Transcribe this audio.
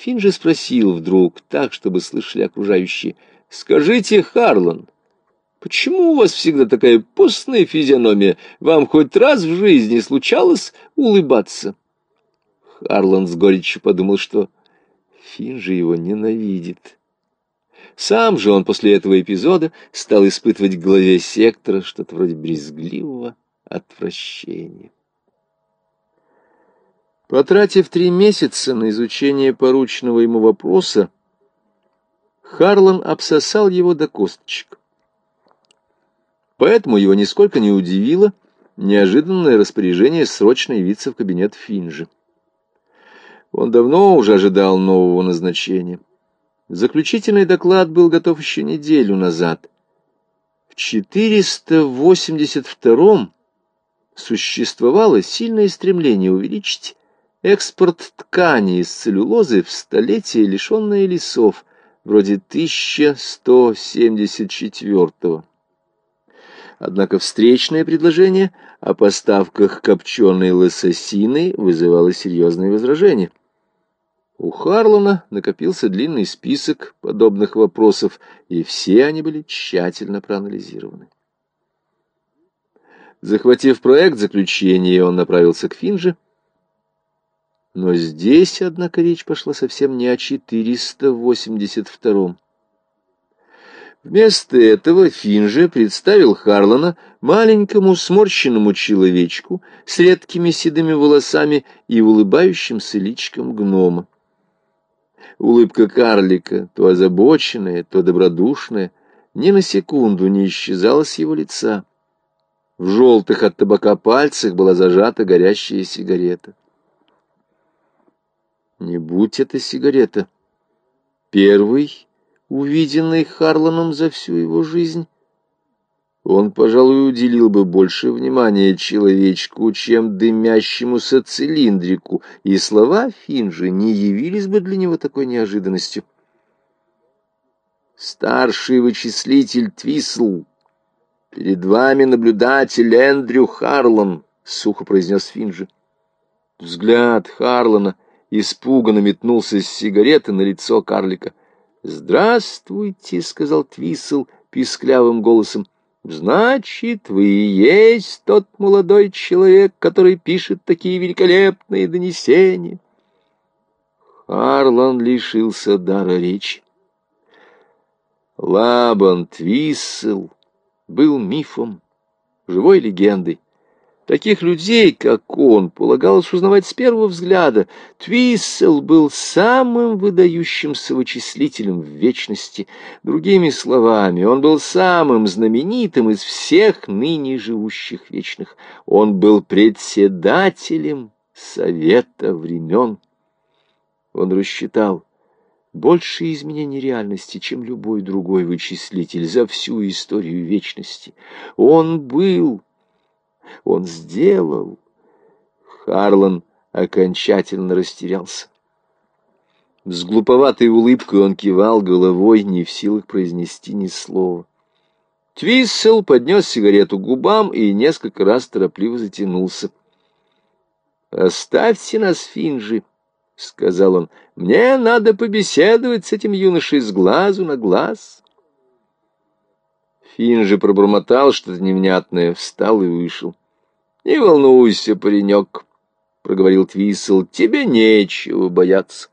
Финн же спросил вдруг, так, чтобы слышали окружающие, «Скажите, Харлан, почему у вас всегда такая постная физиономия? Вам хоть раз в жизни случалось улыбаться?» Харлан с горечью подумал, что Финн же его ненавидит. Сам же он после этого эпизода стал испытывать в голове сектора что-то вроде брезгливого отвращения. Потратив три месяца на изучение порученного ему вопроса, Харлан обсосал его до косточек. Поэтому его нисколько не удивило неожиданное распоряжение срочно явиться в кабинет Финджи. Он давно уже ожидал нового назначения. Заключительный доклад был готов еще неделю назад. В 482-м существовало сильное стремление увеличить Экспорт ткани из целлюлозы в столетие, лишенное лесов, вроде 1174-го. Однако встречное предложение о поставках копченой лососины вызывало серьезные возражения. У Харлана накопился длинный список подобных вопросов, и все они были тщательно проанализированы. Захватив проект заключения, он направился к Финже, но здесь, однако, речь пошла совсем не о 482-м. Вместо этого Финже представил Харлана маленькому сморщенному человечку с редкими седыми волосами и улыбающимся личиком гнома. Улыбка карлика, то озабоченная, то добродушная, ни на секунду не исчезала с его лица. В желтых от табака пальцах была зажата горящая сигарета. Не будь это сигарета. Первый, увиденный Харланом за всю его жизнь, он, пожалуй, уделил бы больше внимания человечку, чем дымящемуся цилиндрику, и слова Финжи не явились бы для него такой неожиданностью. Старший вычислитель Твисл, перед вами наблюдатель Эндрю Харлан, — сухо произнес Финжи. Взгляд Харлана — испуганно метнулся с сигареты на лицо карлика. «Здравствуйте», — сказал Твисл писклявым голосом. «Значит, вы и есть тот молодой человек, который пишет такие великолепные донесения». Харлан лишился дара речи. Лабан Твиссел был мифом, живой легендой. Таких людей, как он, полагалось узнавать с первого взгляда. Твиссел был самым выдающимся вычислителем в вечности. Другими словами, он был самым знаменитым из всех ныне живущих вечных. Он был председателем Совета времен. Он рассчитал больше изменений реальности, чем любой другой вычислитель за всю историю вечности. Он был он сделал. Харлан окончательно растерялся. С глуповатой улыбкой он кивал головой, не в силах произнести ни слова. Твиссел поднес сигарету к губам и несколько раз торопливо затянулся. «Оставьте нас, Финджи», — сказал он, — «мне надо побеседовать с этим юношей с глазу на глаз». Финджи пробормотал что-то невнятное, встал и вышел. «Не волнуйся, паренек», — проговорил Твисл, — «тебе нечего бояться».